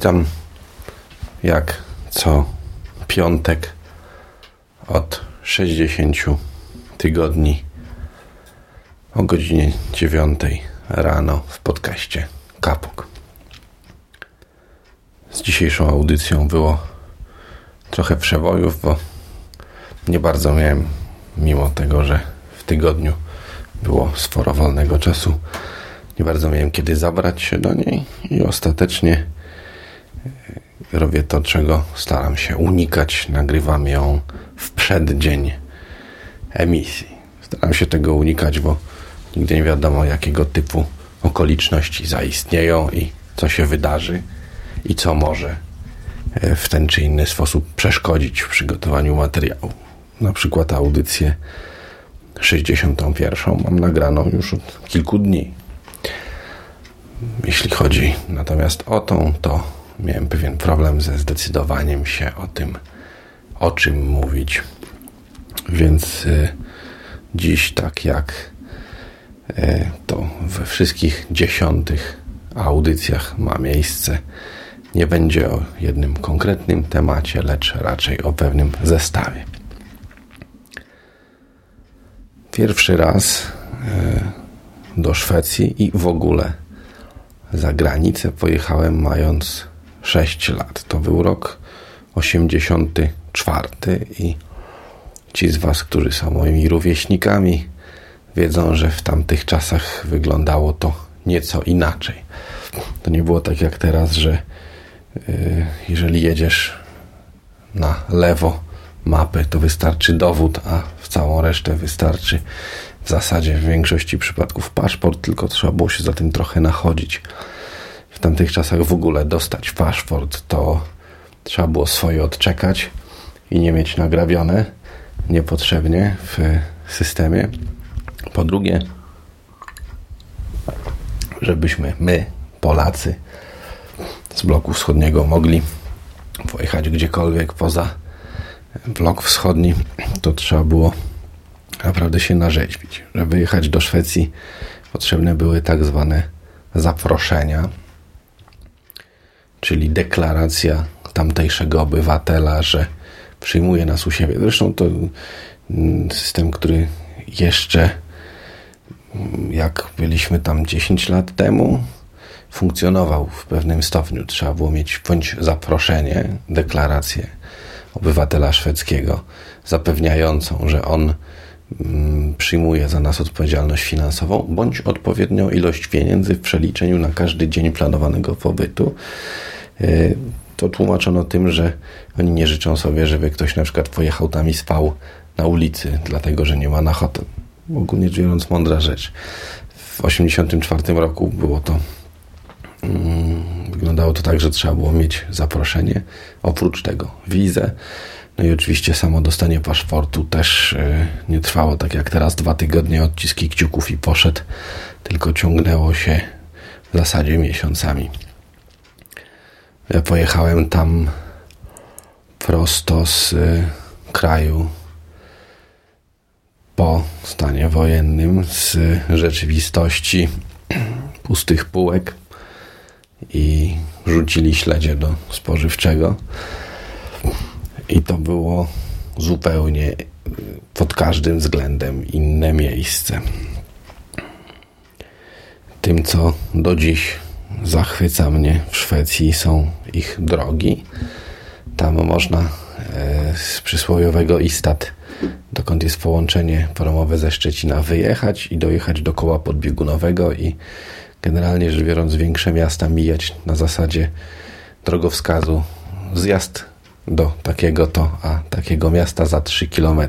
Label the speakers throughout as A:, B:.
A: Witam jak co piątek od 60 tygodni o godzinie 9 rano w podcaście Kapok. Z dzisiejszą audycją było trochę przewojów, bo nie bardzo miałem, mimo tego, że w tygodniu było sporo wolnego czasu, nie bardzo miałem kiedy zabrać się do niej i ostatecznie robię to, czego staram się unikać. Nagrywam ją w przeddzień emisji. Staram się tego unikać, bo nigdy nie wiadomo, jakiego typu okoliczności zaistnieją i co się wydarzy i co może e, w ten czy inny sposób przeszkodzić w przygotowaniu materiału. Na przykład audycję 61 mam nagraną już od kilku dni. Jeśli chodzi natomiast o tą, to miałem pewien problem ze zdecydowaniem się o tym, o czym mówić. Więc y, dziś, tak jak y, to we wszystkich dziesiątych audycjach ma miejsce, nie będzie o jednym konkretnym temacie, lecz raczej o pewnym zestawie. Pierwszy raz e, do Szwecji i w ogóle za granicę pojechałem mając 6 lat. To był rok 84 i ci z Was, którzy są moimi rówieśnikami, wiedzą, że w tamtych czasach wyglądało to nieco inaczej. To nie było tak jak teraz, że yy, jeżeli jedziesz na lewo mapy, to wystarczy dowód, a w całą resztę wystarczy w zasadzie w większości przypadków paszport, tylko trzeba było się za tym trochę nachodzić. W tamtych czasach w ogóle dostać paszport to trzeba było swoje odczekać i nie mieć nagrabione niepotrzebnie w systemie. Po drugie, żebyśmy my, Polacy z bloku wschodniego mogli pojechać gdziekolwiek poza blok wschodni, to trzeba było naprawdę się narzeźbić. Żeby jechać do Szwecji potrzebne były tak zwane zaproszenia, czyli deklaracja tamtejszego obywatela, że przyjmuje nas u siebie. Zresztą to mm, system, który jeszcze mm, jak byliśmy tam 10 lat temu, funkcjonował w pewnym stopniu. Trzeba było mieć bądź zaproszenie, deklarację obywatela szwedzkiego, zapewniającą, że on mm, przyjmuje za nas odpowiedzialność finansową, bądź odpowiednią ilość pieniędzy w przeliczeniu na każdy dzień planowanego pobytu. E, to tłumaczono tym, że oni nie życzą sobie, żeby ktoś na przykład pojechał tam i spał na ulicy, dlatego że nie ma na hotel. Ogólnie rzecz biorąc, mądra rzecz. W 1984 roku było to Mm, wyglądało to tak, że trzeba było mieć zaproszenie, oprócz tego wizę. No i oczywiście samo dostanie paszportu też y, nie trwało tak jak teraz dwa tygodnie odciski kciuków i poszedł, tylko ciągnęło się w zasadzie miesiącami. Pojechałem tam prosto z y, kraju po stanie wojennym, z rzeczywistości pustych półek i rzucili śledzie do spożywczego. I to było zupełnie pod każdym względem inne miejsce. Tym, co do dziś zachwyca mnie w Szwecji, są ich drogi. Tam można e, z przysłowiowego Istat, dokąd jest połączenie promowe ze Szczecina, wyjechać i dojechać do koła podbiegunowego i generalnie rzecz biorąc większe miasta mijać na zasadzie drogowskazu zjazd do takiego to, a takiego miasta za 3 km.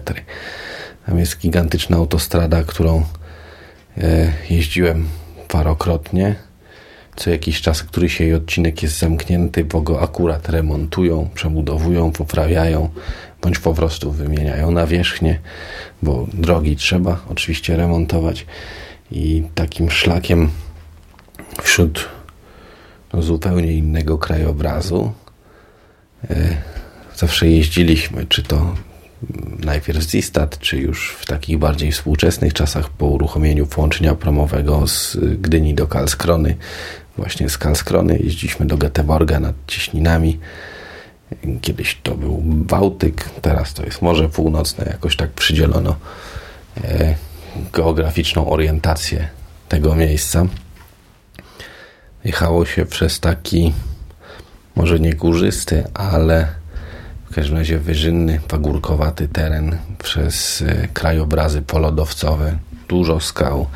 A: Tam jest gigantyczna autostrada, którą e, jeździłem parokrotnie. Co jakiś czas któryś jej odcinek jest zamknięty, bo go akurat remontują, przebudowują, poprawiają, bądź po prostu wymieniają nawierzchnię, bo drogi trzeba oczywiście remontować. I takim szlakiem wśród zupełnie innego krajobrazu. E, zawsze jeździliśmy, czy to najpierw z Istat, czy już w takich bardziej współczesnych czasach po uruchomieniu połączenia promowego z Gdyni do Kalskrony. Właśnie z Kalskrony jeździliśmy do Göteborga nad Cieśninami. Kiedyś to był Bałtyk, teraz to jest Morze Północne. Jakoś tak przydzielono e, geograficzną orientację tego miejsca. Jechało się przez taki może nie górzysty, ale w każdym razie wyżynny, pagórkowaty teren przez e, krajobrazy polodowcowe, dużo skał,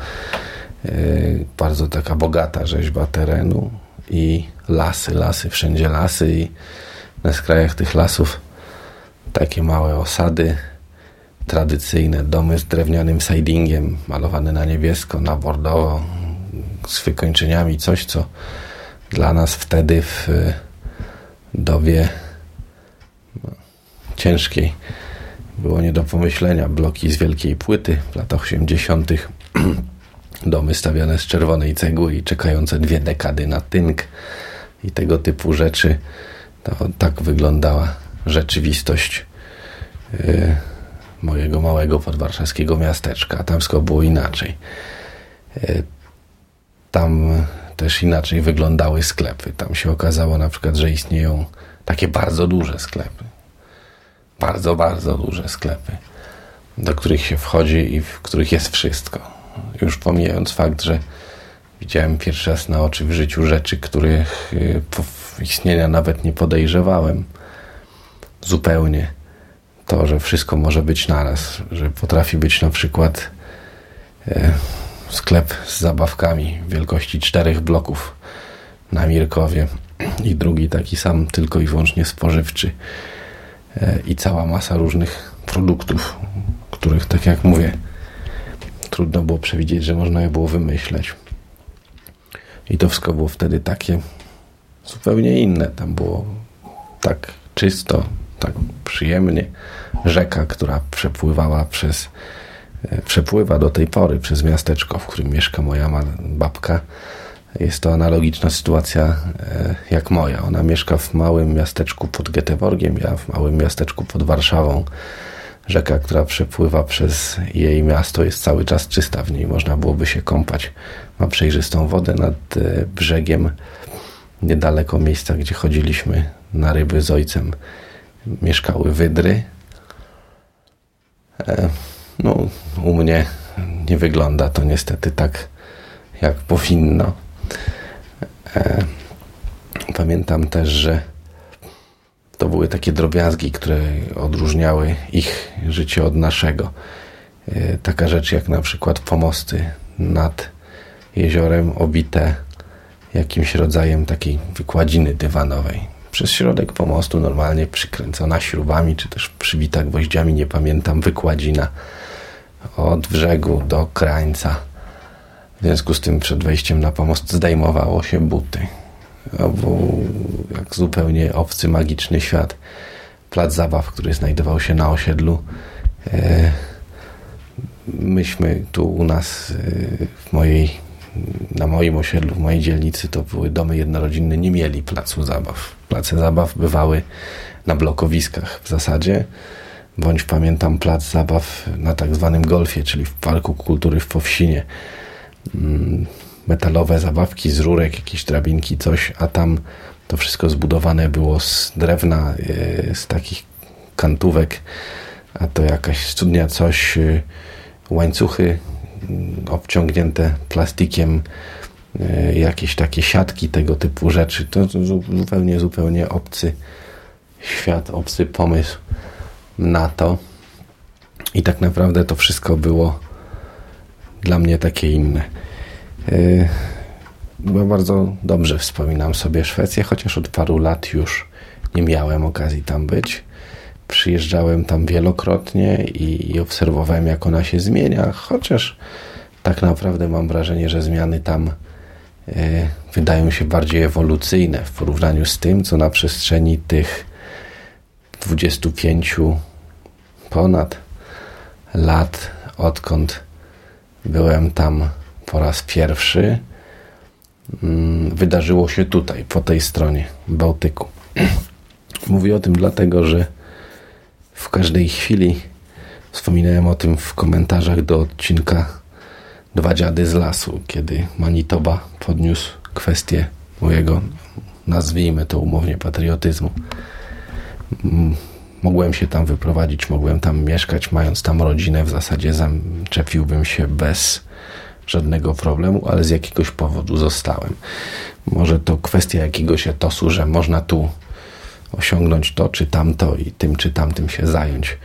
A: bardzo taka bogata rzeźba terenu i lasy, lasy, wszędzie lasy i na skrajach tych lasów takie małe osady, tradycyjne domy z drewnianym sidingiem, malowane na niebiesko, na bordowo, z wykończeniami, coś co dla nas wtedy w dobie no, ciężkiej było nie do pomyślenia. Bloki z wielkiej płyty w latach 80. domy stawiane z czerwonej cegły i czekające dwie dekady na tynk i tego typu rzeczy. To tak wyglądała rzeczywistość yy, mojego małego podwarszawskiego miasteczka. Tam wszystko było inaczej. Yy, tam też inaczej wyglądały sklepy. Tam się okazało na przykład, że istnieją takie bardzo duże sklepy. Bardzo, bardzo duże sklepy, do których się wchodzi i w których jest wszystko. Już pomijając fakt, że widziałem pierwszy raz na oczy w życiu rzeczy, których y, istnienia nawet nie podejrzewałem. Zupełnie. To, że wszystko może być naraz, że potrafi być na przykład e, sklep z zabawkami wielkości czterech bloków na Mirkowie i drugi taki sam, tylko i wyłącznie spożywczy e, i cała masa różnych produktów, których, tak jak mówię, trudno było przewidzieć, że można je było wymyśleć. I to wszystko było wtedy takie zupełnie inne. Tam było tak czysto, tak przyjemnie. Rzeka, która przepływała przez E, przepływa do tej pory przez miasteczko, w którym mieszka moja babka. Jest to analogiczna sytuacja e, jak moja. Ona mieszka w małym miasteczku pod Göteborgiem, ja w małym miasteczku pod Warszawą. Rzeka, która przepływa przez jej miasto, jest cały czas czysta. W niej można byłoby się kąpać. Ma przejrzystą wodę nad e, brzegiem. Niedaleko miejsca, gdzie chodziliśmy na ryby z ojcem, mieszkały wydry. No, u mnie nie wygląda to niestety tak, jak powinno. E, pamiętam też, że to były takie drobiazgi, które odróżniały ich życie od naszego. E, taka rzecz jak na przykład pomosty nad jeziorem obite jakimś rodzajem takiej wykładziny dywanowej. Przez środek pomostu normalnie przykręcona śrubami, czy też przybita gwoździami, nie pamiętam, wykładzina od brzegu do krańca. W związku z tym przed wejściem na pomost zdejmowało się buty. Był jak zupełnie obcy, magiczny świat. Plac zabaw, który znajdował się na osiedlu. E, myśmy tu u nas e, w mojej, na moim osiedlu, w mojej dzielnicy, to były domy jednorodzinne, nie mieli placu zabaw. Place zabaw bywały na blokowiskach w zasadzie bądź pamiętam plac zabaw na tak zwanym golfie, czyli w Parku Kultury w Powsinie. Metalowe zabawki z rurek, jakieś drabinki, coś, a tam to wszystko zbudowane było z drewna, e, z takich kantówek, a to jakaś studnia, coś, e, łańcuchy mm, obciągnięte plastikiem, e, jakieś takie siatki, tego typu rzeczy. To zupełnie, zupełnie obcy świat, obcy pomysł na to. I tak naprawdę to wszystko było dla mnie takie inne. Yy, bo bardzo dobrze wspominam sobie Szwecję, chociaż od paru lat już nie miałem okazji tam być. Przyjeżdżałem tam wielokrotnie i, i obserwowałem, jak ona się zmienia, chociaż tak naprawdę mam wrażenie, że zmiany tam yy, wydają się bardziej ewolucyjne w porównaniu z tym, co na przestrzeni tych 25 ponad lat, odkąd byłem tam po raz pierwszy, mm, wydarzyło się tutaj, po tej stronie Bałtyku. Mówię o tym dlatego, że w każdej chwili. Wspominałem o tym w komentarzach do odcinka Dwa dziady z lasu, kiedy Manitoba podniósł kwestię mojego, nazwijmy to umownie, patriotyzmu. Mm, mogłem się tam wyprowadzić, mogłem tam mieszkać, mając tam rodzinę, w zasadzie zaczepiłbym się bez żadnego problemu, ale z jakiegoś powodu zostałem. Może to kwestia jakiegoś etosu, że można tu osiągnąć to czy tamto i tym czy tamtym się zająć.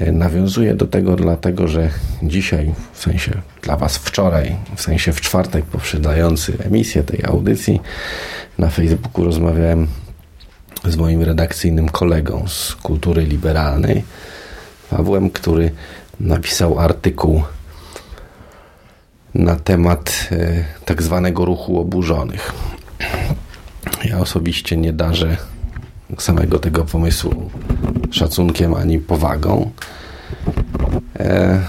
A: E, nawiązuję do tego dlatego, że dzisiaj, w sensie dla Was wczoraj, w sensie w czwartek poprzedzający emisję tej audycji, na Facebooku rozmawiałem z moim redakcyjnym kolegą z kultury liberalnej, Pawłem, który napisał artykuł na temat e, tak zwanego ruchu oburzonych. Ja osobiście nie darzę samego tego pomysłu szacunkiem ani powagą. E,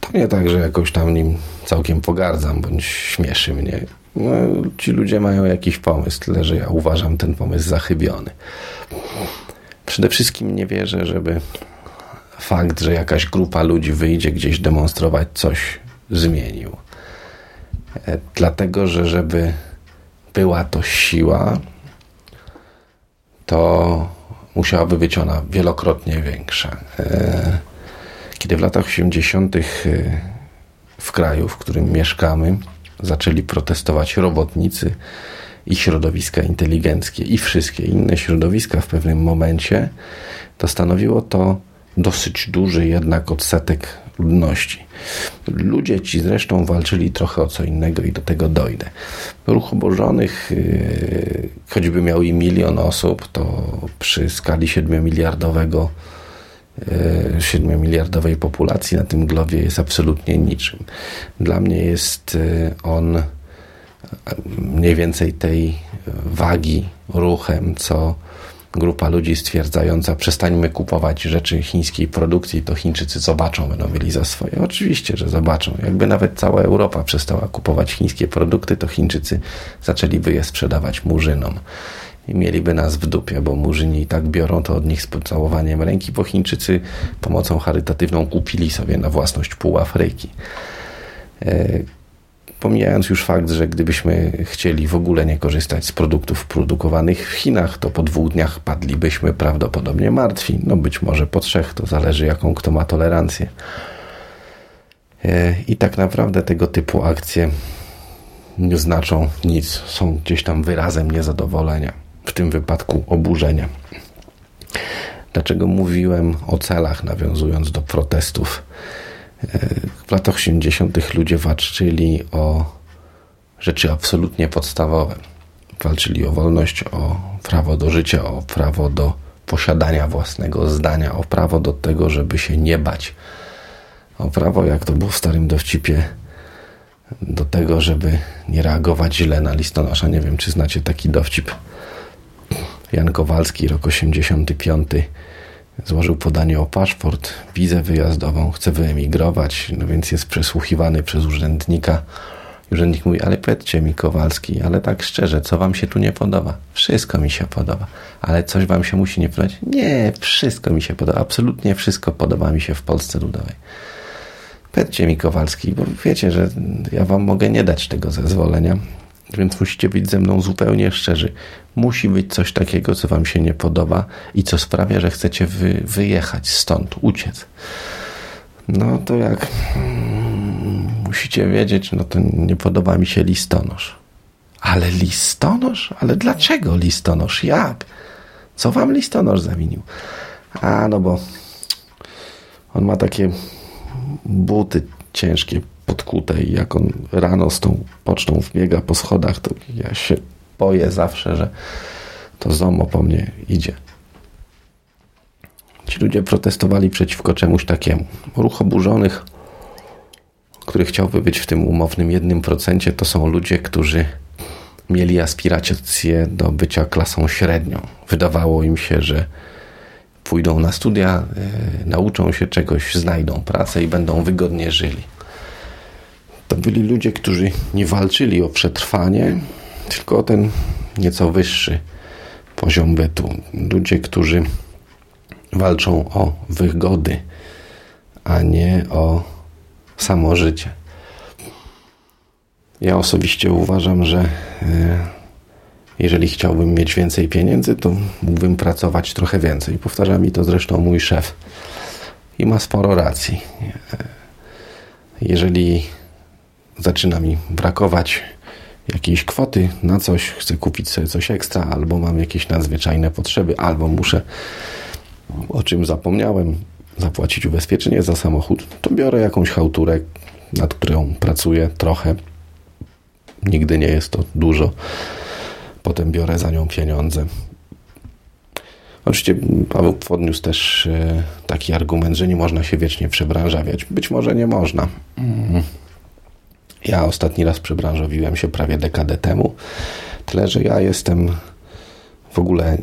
A: to nie tak, że jakoś tam nim całkiem pogardzam bądź śmieszy mnie. No, ci ludzie mają jakiś pomysł, tyle że ja uważam ten pomysł za chybiony. Przede wszystkim nie wierzę, żeby fakt, że jakaś grupa ludzi wyjdzie gdzieś demonstrować coś zmienił. E, dlatego, że żeby była to siła, to musiałaby być ona wielokrotnie większa. E, kiedy w latach 80. E, w kraju, w którym mieszkamy, zaczęli protestować robotnicy i środowiska inteligenckie i wszystkie inne środowiska w pewnym momencie, to stanowiło to dosyć duży jednak odsetek ludności. Ludzie ci zresztą walczyli trochę o co innego i do tego dojdę. Ruch obożonych, yy, choćby miał i milion osób, to przy skali 7 miliardowego 7 yy, miliardowej populacji na tym globie jest absolutnie niczym. Dla mnie jest yy, on mniej więcej tej wagi ruchem, co grupa ludzi stwierdzająca, przestańmy kupować rzeczy chińskiej produkcji, to Chińczycy zobaczą, będą mieli za swoje. Oczywiście, że zobaczą. Jakby nawet cała Europa przestała kupować chińskie produkty, to Chińczycy zaczęliby je sprzedawać murzynom. I mieliby nas w dupie, bo murzyni i tak biorą to od nich z pocałowaniem ręki, bo Chińczycy pomocą charytatywną kupili sobie na własność pół Afryki. Pomijając już fakt, że gdybyśmy chcieli w ogóle nie korzystać z produktów produkowanych w Chinach, to po dwóch dniach padlibyśmy prawdopodobnie martwi. No być może po trzech, to zależy jaką kto ma tolerancję. E, I tak naprawdę tego typu akcje nie znaczą nic, są gdzieś tam wyrazem niezadowolenia, w tym wypadku oburzenia. Dlaczego mówiłem o celach, nawiązując do protestów? W latach 80. ludzie walczyli o rzeczy absolutnie podstawowe. Walczyli o wolność, o prawo do życia, o prawo do posiadania własnego zdania, o prawo do tego, żeby się nie bać. O prawo, jak to było w starym dowcipie, do tego, żeby nie reagować źle na listonosza. Nie wiem, czy znacie taki dowcip. Jan Kowalski, rok 85 złożył podanie o paszport, wizę wyjazdową, chce wyemigrować, no więc jest przesłuchiwany przez urzędnika. Urzędnik mówi, ale powiedzcie mi Kowalski, ale tak szczerze, co wam się tu nie podoba? Wszystko mi się podoba. Ale coś wam się musi nie podobać? Nie, wszystko mi się podoba. Absolutnie wszystko podoba mi się w Polsce Ludowej. Powiedzcie mi Kowalski, bo wiecie, że ja wam mogę nie dać tego zezwolenia, więc musicie być ze mną zupełnie szczerzy. Musi być coś takiego, co Wam się nie podoba i co sprawia, że chcecie wy, wyjechać stąd, uciec. No to jak hmm, musicie wiedzieć, no to nie podoba mi się listonosz. Ale listonosz? Ale dlaczego listonosz? Jak? Co Wam listonosz zawinił? A, no bo on ma takie buty ciężkie, podkute i jak on rano z tą pocztą wbiega po schodach, to ja się boję zawsze, że to ZOMO po mnie idzie. Ci ludzie protestowali przeciwko czemuś takiemu. Ruch oburzonych, który chciałby być w tym umownym jednym procencie, to są ludzie, którzy mieli aspiracje do bycia klasą średnią. Wydawało im się, że pójdą na studia, yy, nauczą się czegoś, znajdą pracę i będą wygodnie żyli. To byli ludzie, którzy nie walczyli o przetrwanie, tylko o ten nieco wyższy poziom bytu. Ludzie, którzy walczą o wygody, a nie o samo życie. Ja osobiście uważam, że e, jeżeli chciałbym mieć więcej pieniędzy, to mógłbym pracować trochę więcej. Powtarza mi to zresztą mój szef i ma sporo racji. E, jeżeli zaczyna mi brakować jakiejś kwoty na coś, chcę kupić sobie coś ekstra, albo mam jakieś nadzwyczajne potrzeby, albo muszę, o czym zapomniałem, zapłacić ubezpieczenie za samochód, to biorę jakąś chałturę, nad którą pracuję trochę. Nigdy nie jest to dużo. Potem biorę za nią pieniądze. Oczywiście Paweł podniósł też e, taki argument, że nie można się wiecznie przebranżawiać. Być może nie można. Mm. Ja ostatni raz przebranżowiłem się prawie dekadę temu. Tyle, że ja jestem w ogóle e,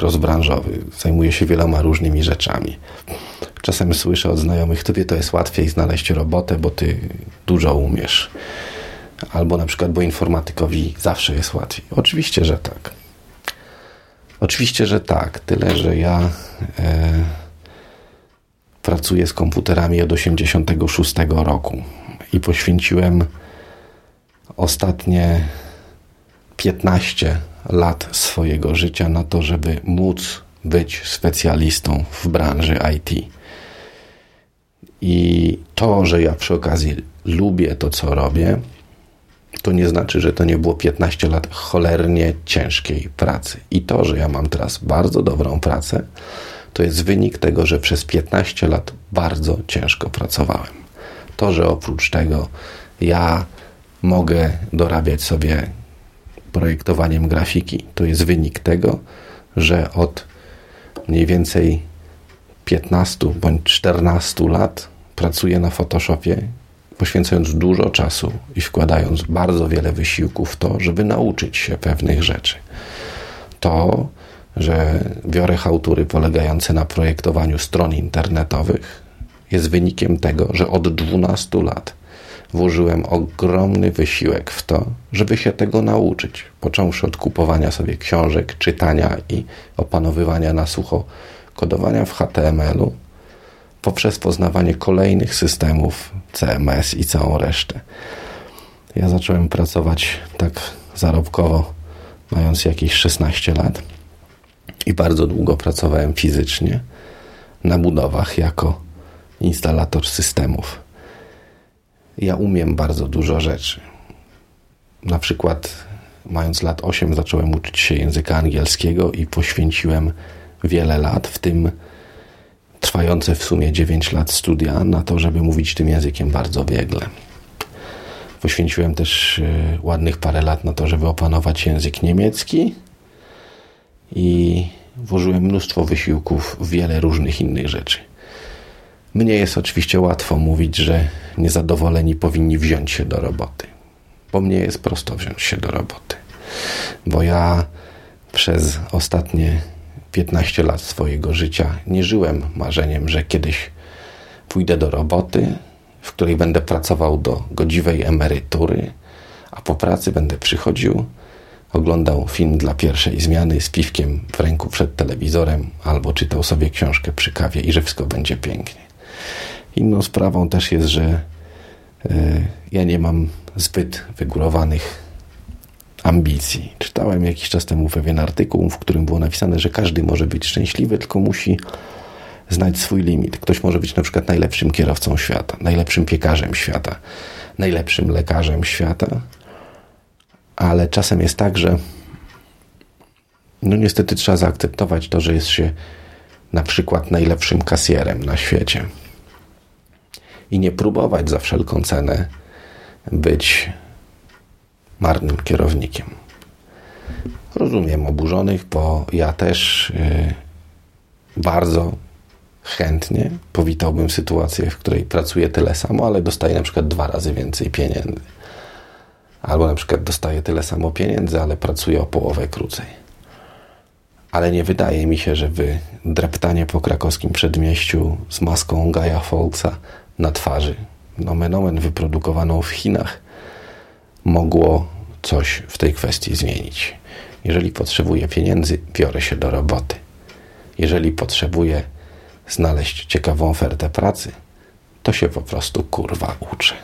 A: crossbranżowy. Zajmuję się wieloma różnymi rzeczami. Czasem słyszę od znajomych, tobie to jest łatwiej znaleźć robotę, bo ty dużo umiesz. Albo na przykład, bo informatykowi zawsze jest łatwiej. Oczywiście, że tak. Oczywiście, że tak. Tyle, że ja e, pracuję z komputerami od 86 roku i poświęciłem ostatnie 15 lat swojego życia na to, żeby móc być specjalistą w branży IT. I to, że ja przy okazji lubię to, co robię, to nie znaczy, że to nie było 15 lat cholernie ciężkiej pracy. I to, że ja mam teraz bardzo dobrą pracę, to jest wynik tego, że przez 15 lat bardzo ciężko pracowałem. To, że oprócz tego ja mogę dorabiać sobie projektowaniem grafiki, to jest wynik tego, że od mniej więcej 15 bądź 14 lat pracuję na Photoshopie, poświęcając dużo czasu i wkładając bardzo wiele wysiłków w to, żeby nauczyć się pewnych rzeczy. To, że biorę hałtury polegające na projektowaniu stron internetowych, jest wynikiem tego, że od 12 lat włożyłem ogromny wysiłek w to, żeby się tego nauczyć. Począwszy od kupowania sobie książek, czytania i opanowywania na sucho kodowania w HTML-u, poprzez poznawanie kolejnych systemów CMS i całą resztę. Ja zacząłem pracować tak zarobkowo, mając jakieś 16 lat i bardzo długo pracowałem fizycznie na budowach jako instalator systemów. Ja umiem bardzo dużo rzeczy. Na przykład, mając lat 8, zacząłem uczyć się języka angielskiego i poświęciłem wiele lat, w tym trwające w sumie 9 lat studia, na to, żeby mówić tym językiem bardzo biegle. Poświęciłem też e, ładnych parę lat na to, żeby opanować język niemiecki i włożyłem mnóstwo wysiłków w wiele różnych innych rzeczy. Mnie jest oczywiście łatwo mówić, że niezadowoleni powinni wziąć się do roboty, bo mnie jest prosto wziąć się do roboty, bo ja przez ostatnie 15 lat swojego życia nie żyłem marzeniem, że kiedyś pójdę do roboty, w której będę pracował do godziwej emerytury, a po pracy będę przychodził, oglądał film dla pierwszej zmiany z piwkiem w ręku przed telewizorem albo czytał sobie książkę przy kawie i że wszystko będzie pięknie. Inną sprawą też jest, że y, ja nie mam zbyt wygórowanych ambicji. Czytałem jakiś czas temu pewien artykuł, w którym było napisane, że każdy może być szczęśliwy, tylko musi znać swój limit. Ktoś może być na przykład najlepszym kierowcą świata, najlepszym piekarzem świata, najlepszym lekarzem świata, ale czasem jest tak, że no niestety trzeba zaakceptować to, że jest się na przykład najlepszym kasjerem na świecie i nie próbować za wszelką cenę być marnym kierownikiem. Rozumiem oburzonych, bo ja też yy, bardzo chętnie powitałbym sytuację, w której pracuję tyle samo, ale dostaję na przykład dwa razy więcej pieniędzy. Albo na przykład dostaję tyle samo pieniędzy, ale pracuję o połowę krócej. Ale nie wydaje mi się, żeby dreptanie po krakowskim przedmieściu z maską Gaja Fawkesa na twarzy, nomen omen wyprodukowaną w Chinach, mogło coś w tej kwestii zmienić. Jeżeli potrzebuję pieniędzy, biorę się do roboty. jeżeli potrzebuje znaleźć ciekawą ofertę pracy, to się po prostu kurwa uczy.